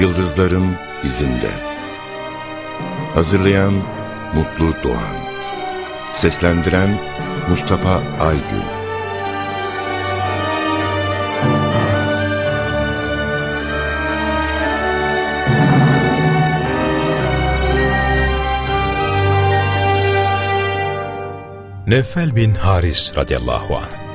Yıldızların izinde. Hazırlayan Mutlu Doğan. Seslendiren Mustafa Aygün. Nefel bin Haris radıyallahu anh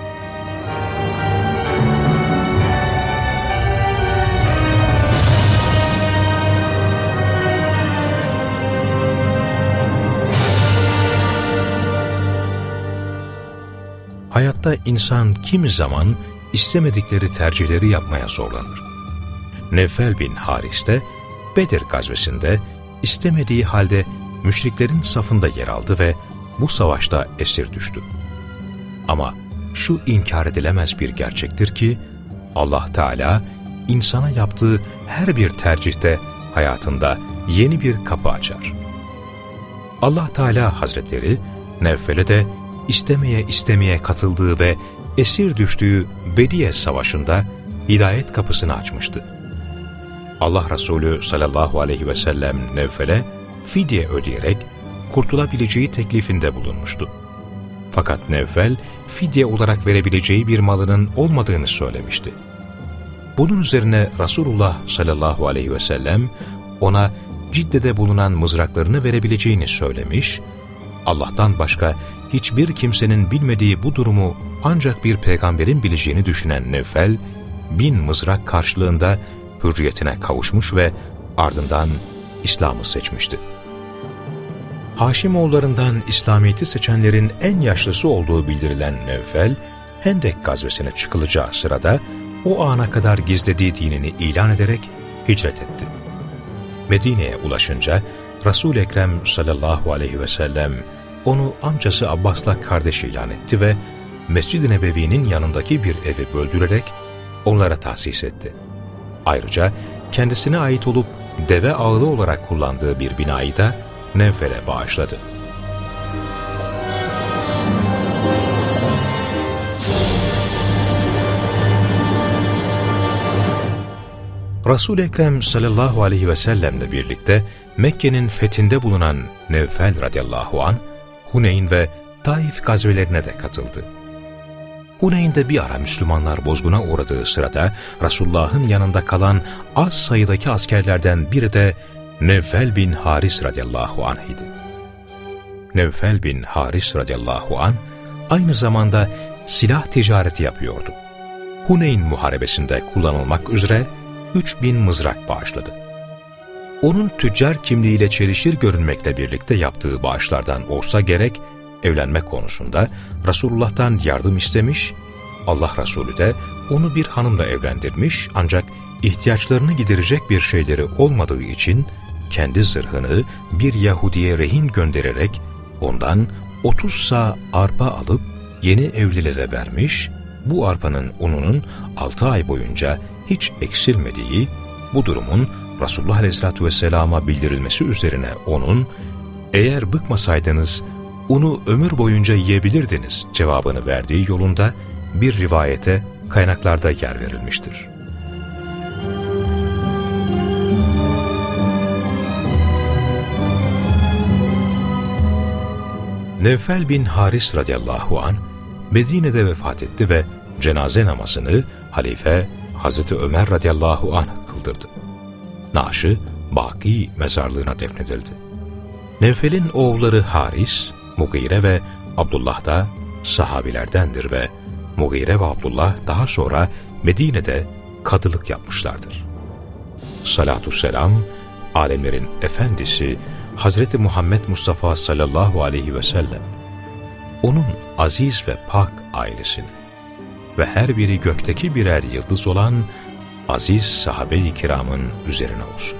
Hayatta insan kimi zaman istemedikleri tercihleri yapmaya zorlanır. Nefel bin Haris de Bedir gazvesinde istemediği halde müşriklerin safında yer aldı ve bu savaşta esir düştü. Ama şu inkar edilemez bir gerçektir ki Allah Teala insana yaptığı her bir tercihte hayatında yeni bir kapı açar. Allah Teala Hazretleri Nevfel'e de istemeye istemeye katıldığı ve esir düştüğü Bediye Savaşı'nda hidayet kapısını açmıştı. Allah Resulü sallallahu aleyhi ve sellem Nevfel'e fidye ödeyerek kurtulabileceği teklifinde bulunmuştu. Fakat Nevfel fidye olarak verebileceği bir malının olmadığını söylemişti. Bunun üzerine Resulullah sallallahu aleyhi ve sellem ona Cidde'de bulunan mızraklarını verebileceğini söylemiş, Allah'tan başka hiçbir kimsenin bilmediği bu durumu ancak bir peygamberin bileceğini düşünen Nevfel, bin mızrak karşılığında hürriyetine kavuşmuş ve ardından İslam'ı seçmişti. Haşimoğullarından İslamiyet'i seçenlerin en yaşlısı olduğu bildirilen Nevfel, Hendek gazvesine çıkılacağı sırada o ana kadar gizlediği dinini ilan ederek hicret etti. Medine'ye ulaşınca Resul-i Ekrem sallallahu aleyhi ve sellem onu amcası Abbas'la kardeş ilan etti ve Mescid-i Nebevi'nin yanındaki bir evi böldürerek onlara tahsis etti. Ayrıca kendisine ait olup deve ağlı olarak kullandığı bir binayı da Nevfel'e bağışladı. Resul-i Ekrem sallallahu aleyhi ve sellemle birlikte Mekke'nin fethinde bulunan Nevfel radıyallahu an Huneyn ve Taif gazvelerine de katıldı. Huneyn'de bir ara Müslümanlar bozguna uğradığı sırada Resulullah'ın yanında kalan az sayıdaki askerlerden biri de Nevfel bin Haris radıyallahu anh idi. Nevfel bin Haris radıyallahu anh aynı zamanda silah ticareti yapıyordu. Huneyn muharebesinde kullanılmak üzere 3000 mızrak bağışladı. Onun tüccar kimliğiyle çelişir görünmekle birlikte yaptığı bağışlardan olsa gerek, evlenme konusunda Resulullah'tan yardım istemiş, Allah Resulü de onu bir hanımla evlendirmiş ancak ihtiyaçlarını giderecek bir şeyleri olmadığı için kendi zırhını bir Yahudiye rehin göndererek ondan 30 sağ arpa alıp yeni evlilere vermiş, bu arpanın ununun 6 ay boyunca hiç eksilmediği, bu durumun Resulullah Aleyhisselatü Vesselam'a bildirilmesi üzerine onun, eğer bıkmasaydınız unu ömür boyunca yiyebilirdiniz cevabını verdiği yolunda bir rivayete kaynaklarda yer verilmiştir. Nevfel bin Haris radıyallahu an Medine'de vefat etti ve cenaze namazını halife Hazreti Ömer radıyallahu anh kıldırdı. Naaşı Baki mezarlığına defnedildi. Nevfel'in oğulları Haris, Mugire ve Abdullah da sahabilerdendir ve Mugire ve Abdullah daha sonra Medine'de kadılık yapmışlardır. Salatü selam, alemlerin efendisi Hazreti Muhammed Mustafa sallallahu aleyhi ve sellem, onun aziz ve pak ailesini ve her biri gökteki birer yıldız olan aziz sahabe-i kiramın üzerine olsun.